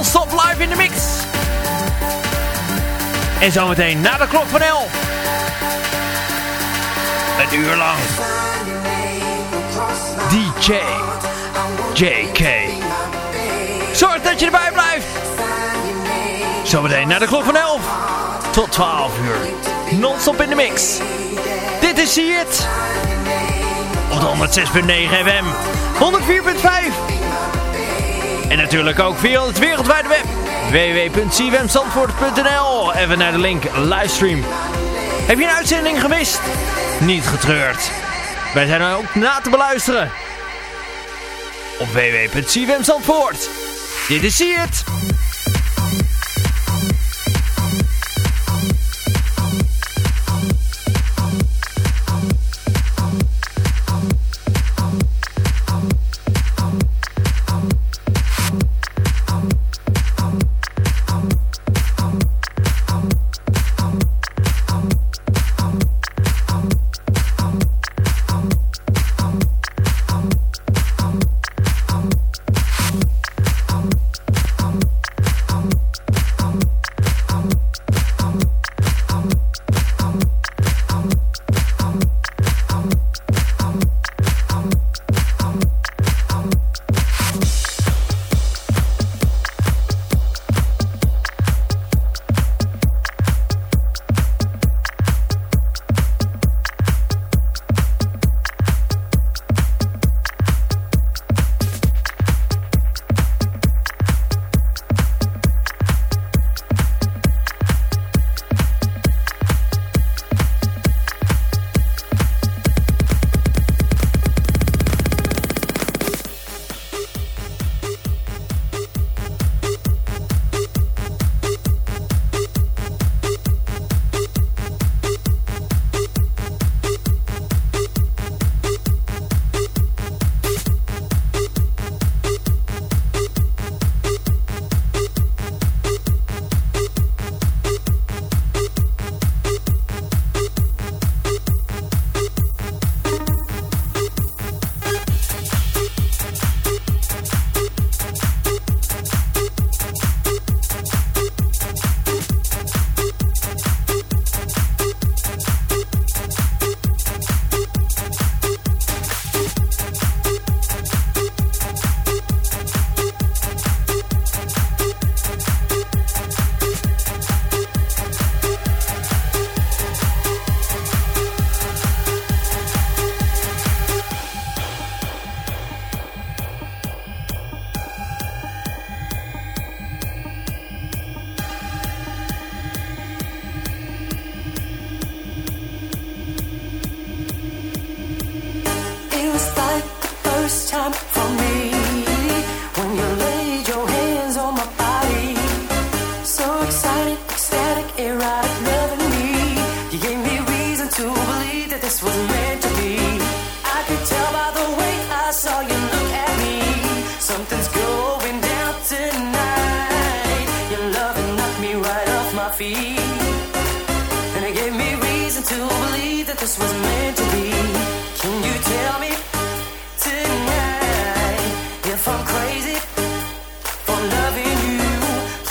non-stop live in de mix. En zometeen na de klok van 11. Een uur lang. DJ JK. Zorg dat je erbij blijft. Zometeen na de klok van 11 tot 12 uur. Non-stop in de mix. Dit is See It. Op de 106.9 FM. 104.5. En natuurlijk ook via het wereldwijde web. www.cwmstandvoort.nl Even naar de link livestream. Heb je een uitzending gemist? Niet getreurd. Wij zijn ook na te beluisteren. Op www.cwmstandvoort. Dit is See.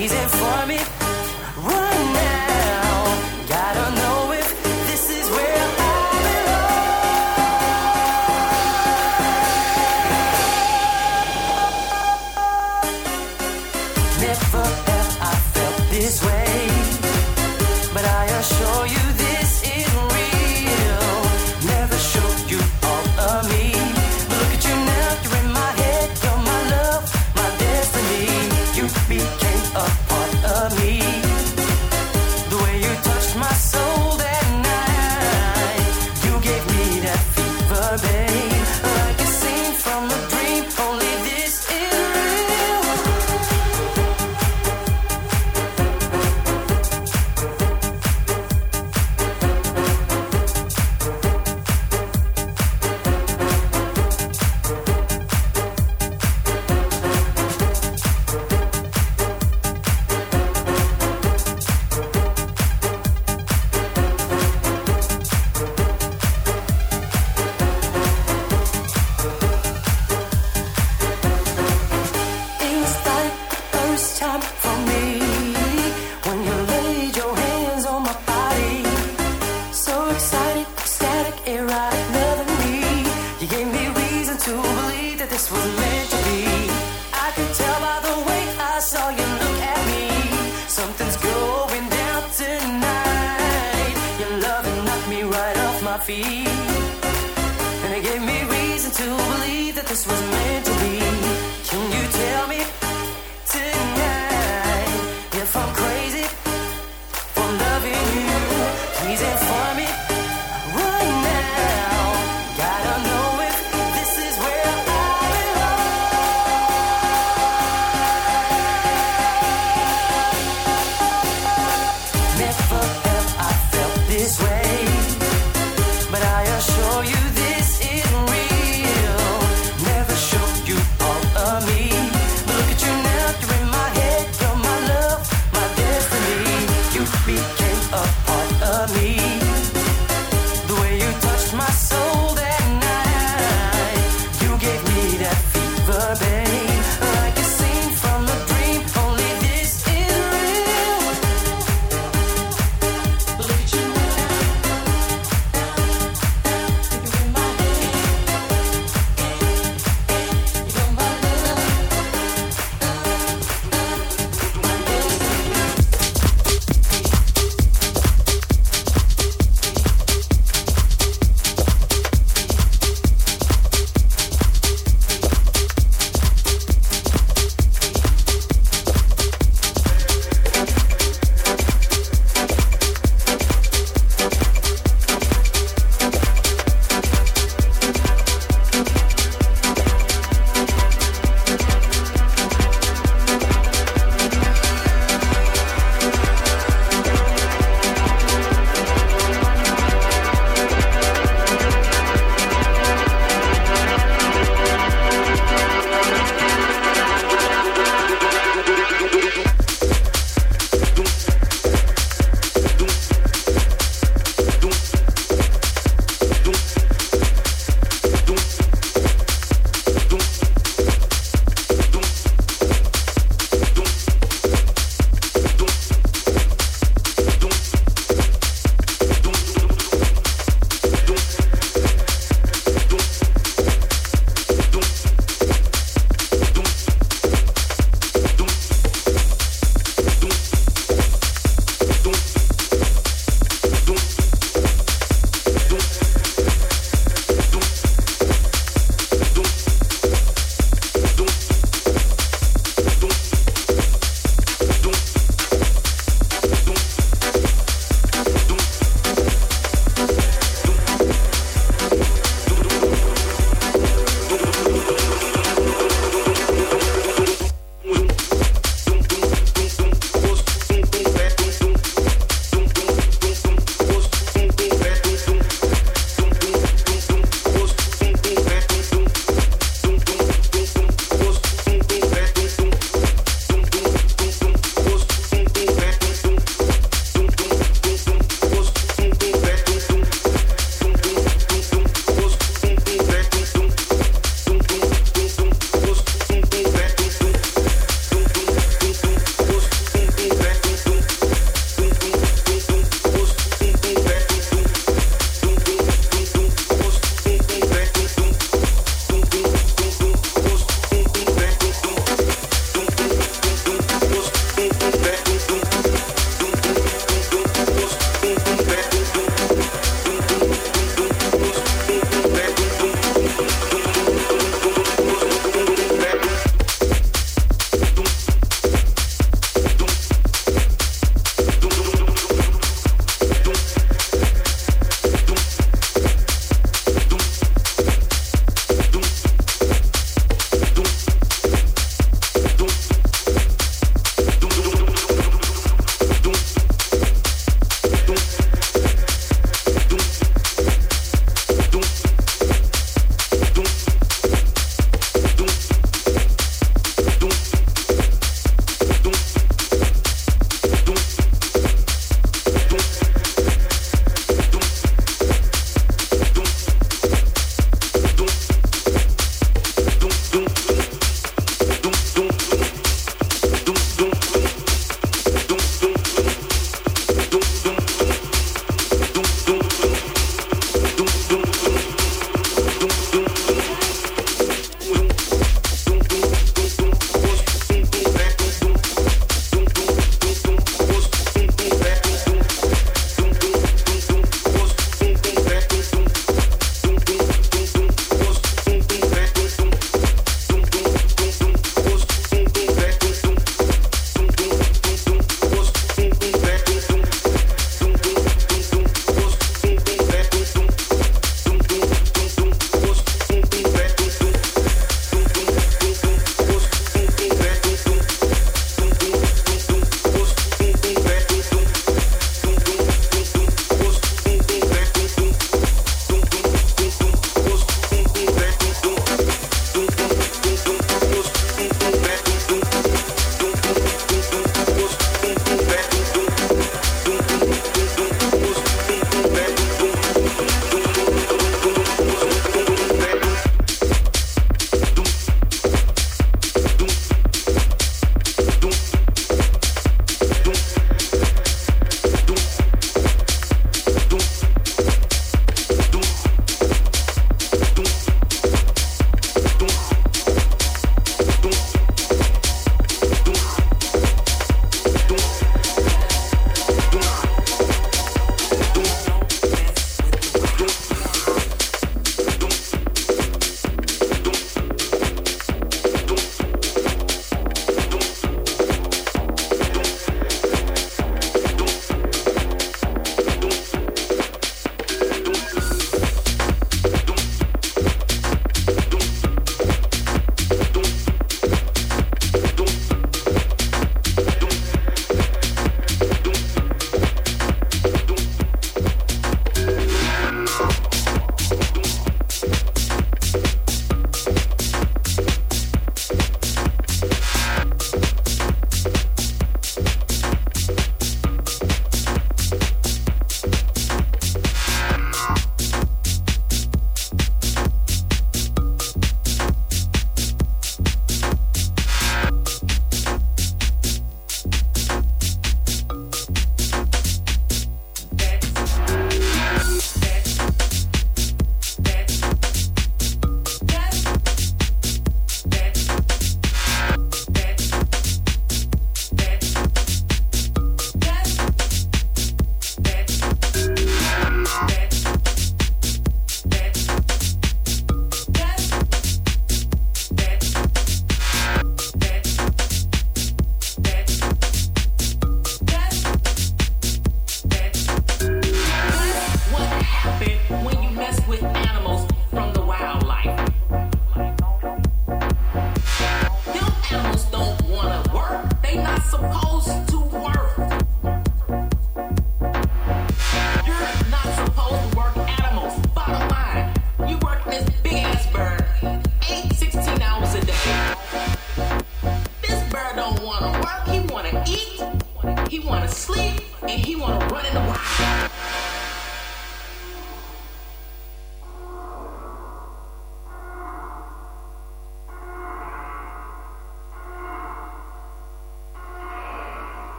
She's informing.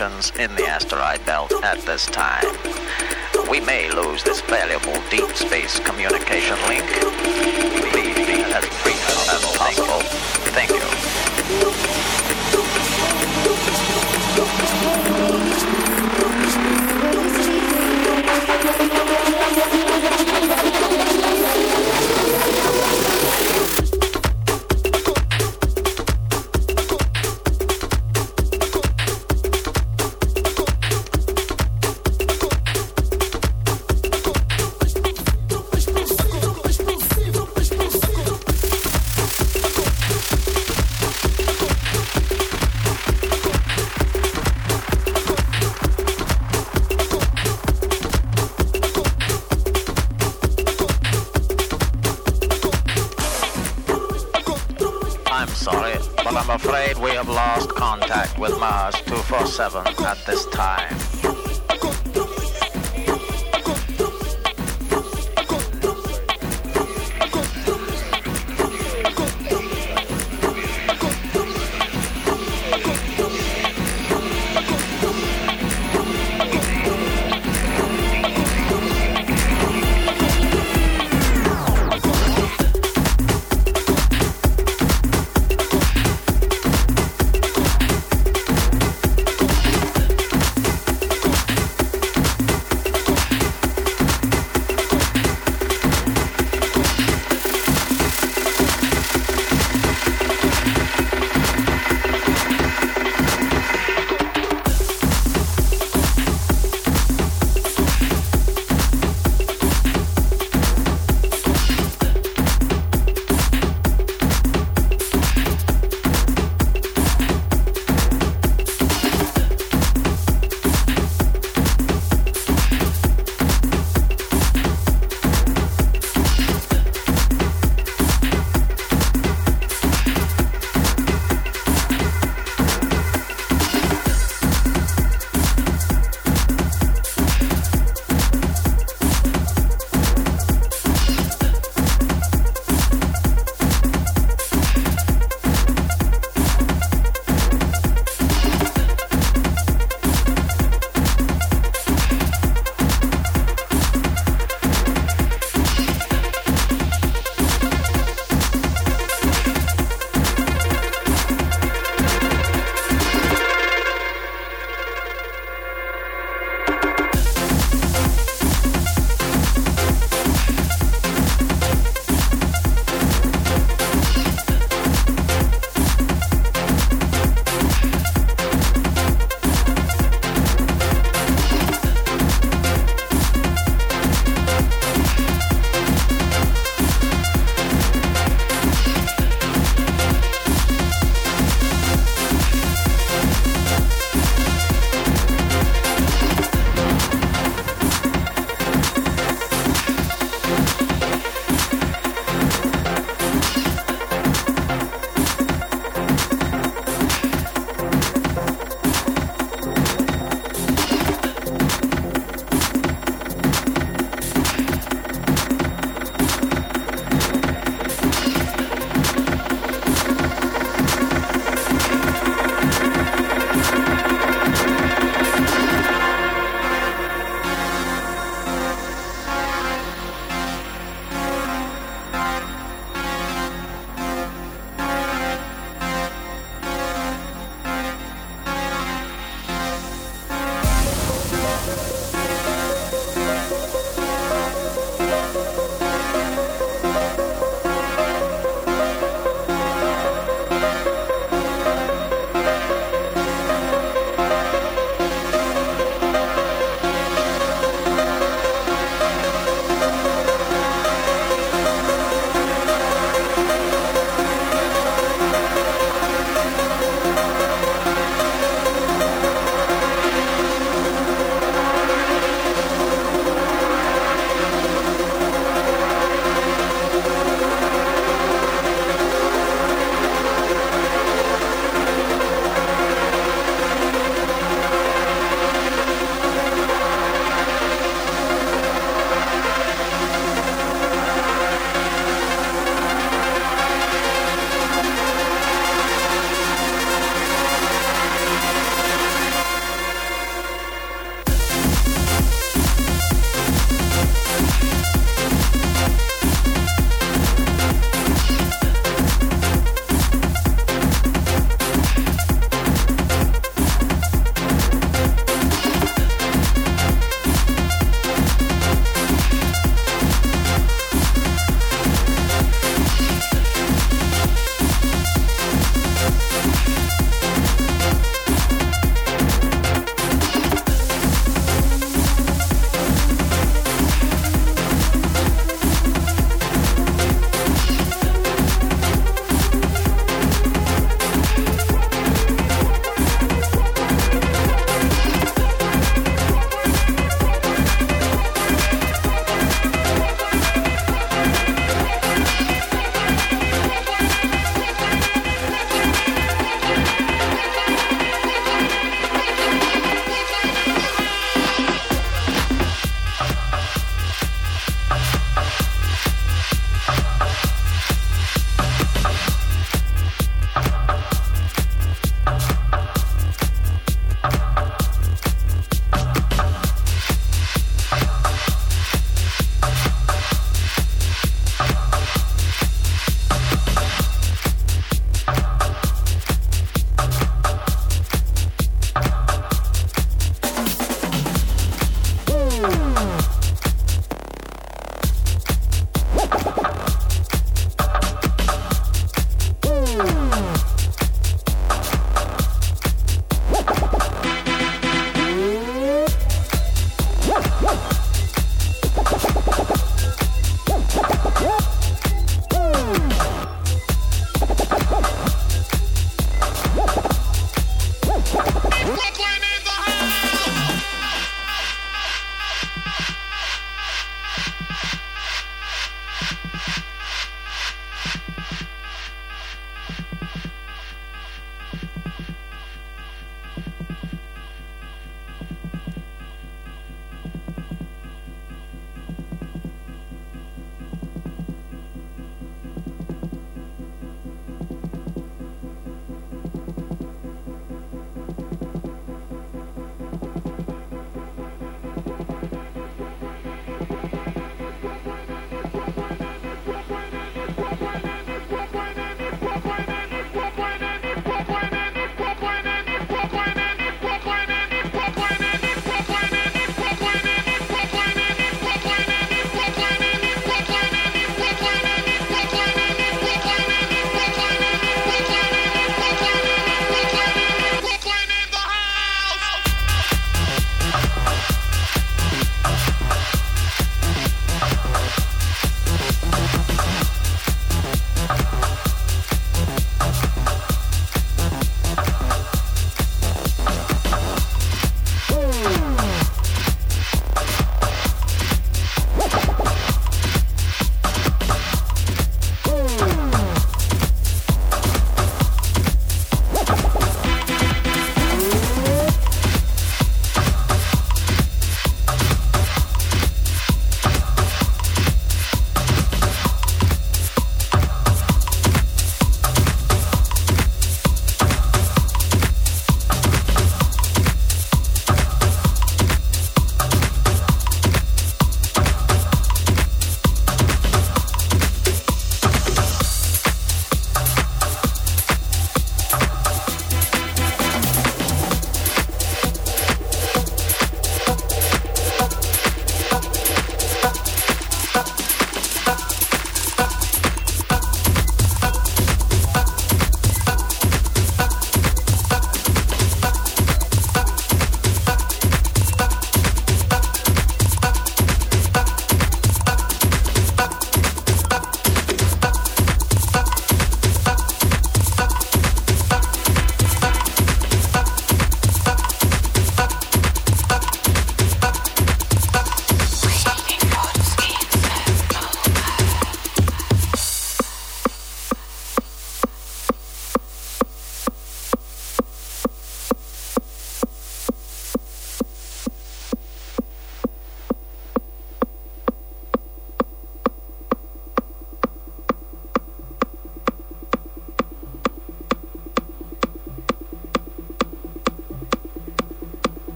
In the asteroid belt at this time. We may lose this valuable deep space communication link. Please be as brief as possible. Thank you.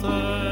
te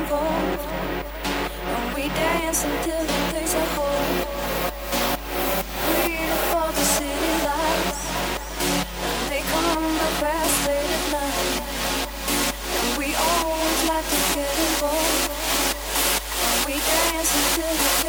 involved, and we dance until the place a hold. We live for the city lights, and they come real fast late at night. And we always like to get involved, and we dance until it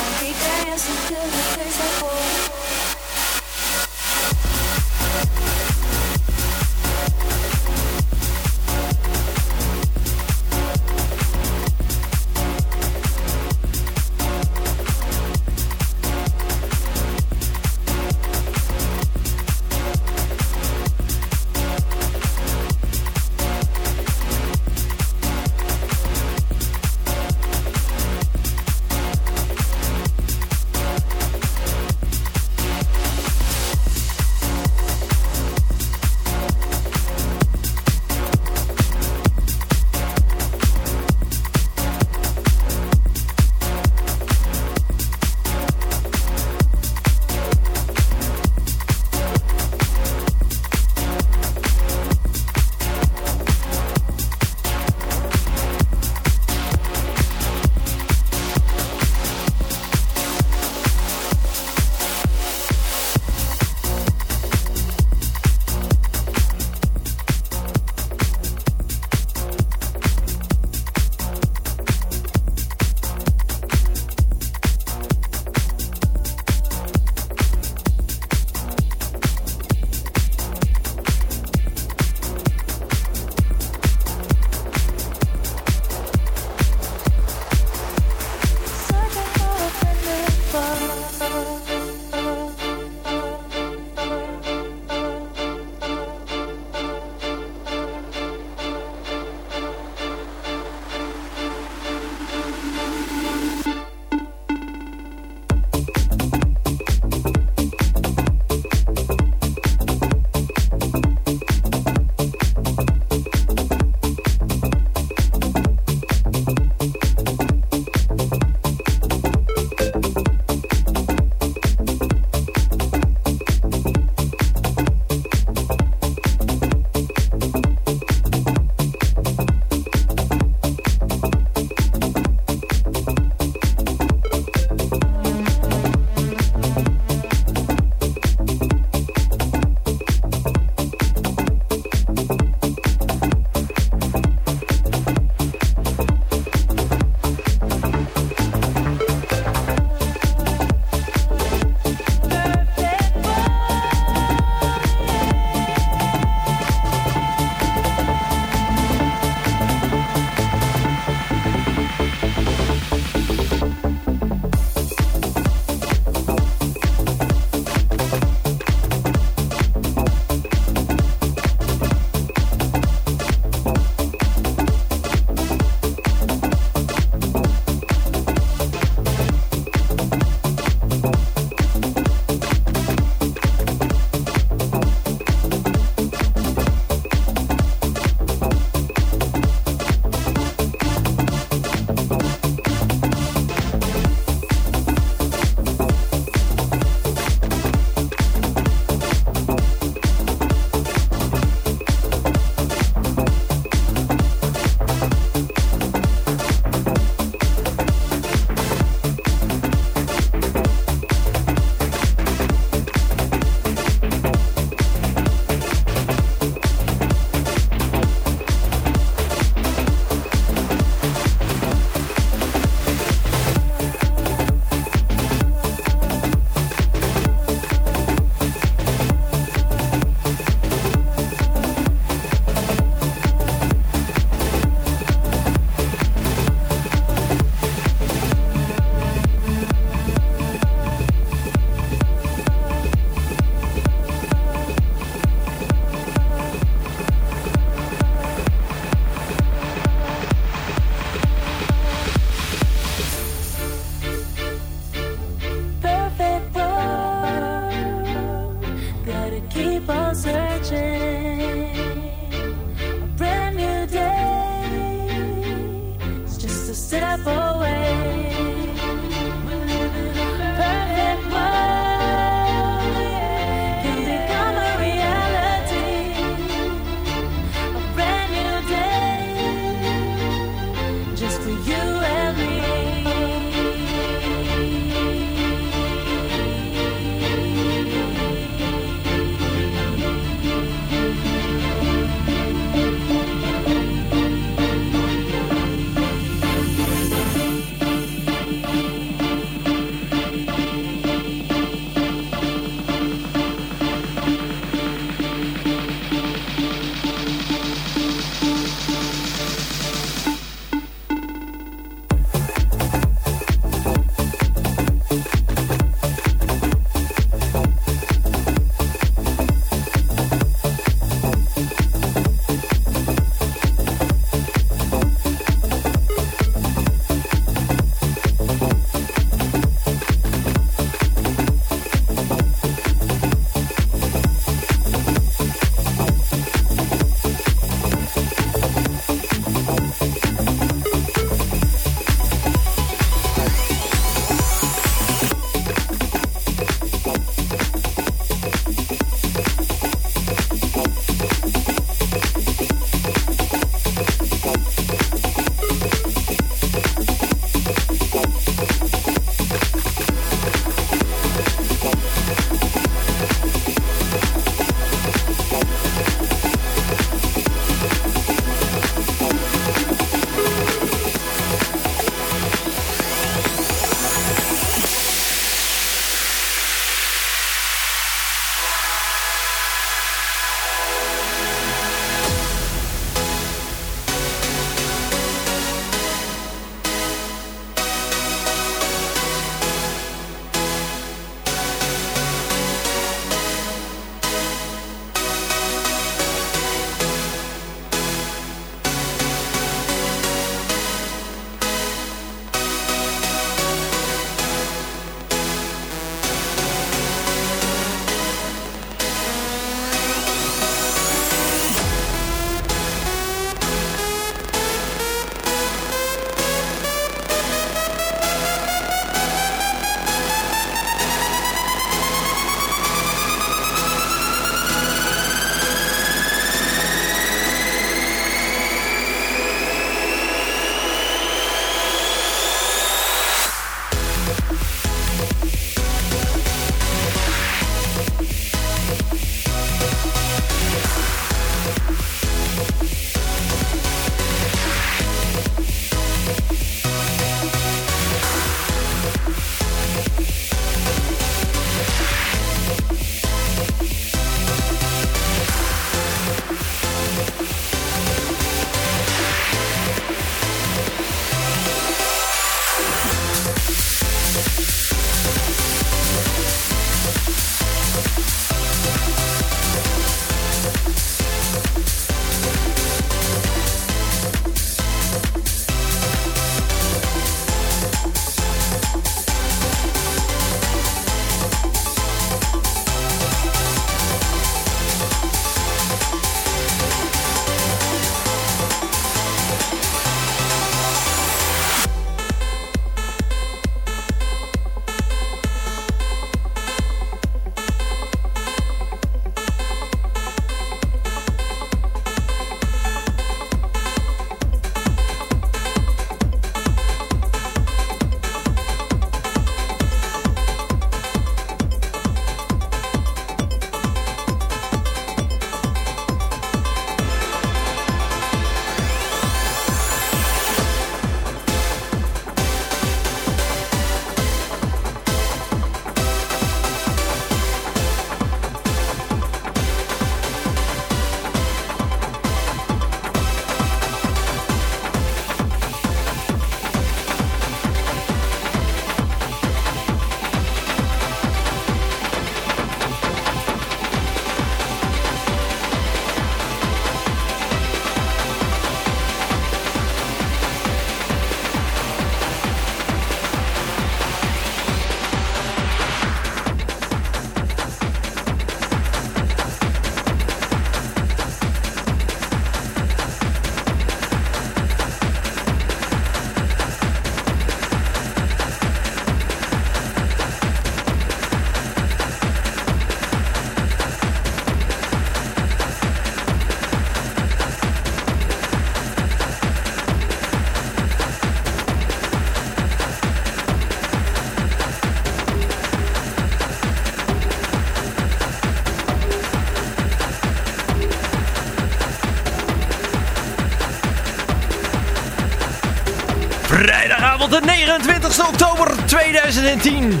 29 oktober 2010.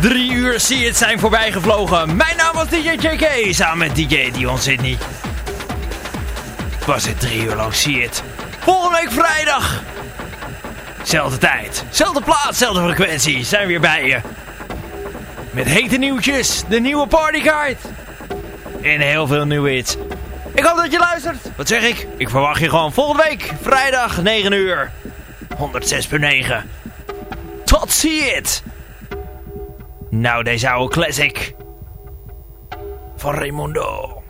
Drie uur zie het zijn voorbij gevlogen. Mijn naam was DJ JK, samen met DJ Dion Sydney. Was het drie uur lang zie het. Volgende week vrijdag. Zelfde tijd, zelfde plaats, zelfde frequentie. Zijn we weer bij je. Met hete nieuwtjes, de nieuwe partykaart. En heel veel nieuwe hits. Ik hoop dat je luistert. Wat zeg ik? Ik verwacht je gewoon volgende week, vrijdag 9 uur. 106.9. Ziens. Nou, deze oude classic. Van Raimundo.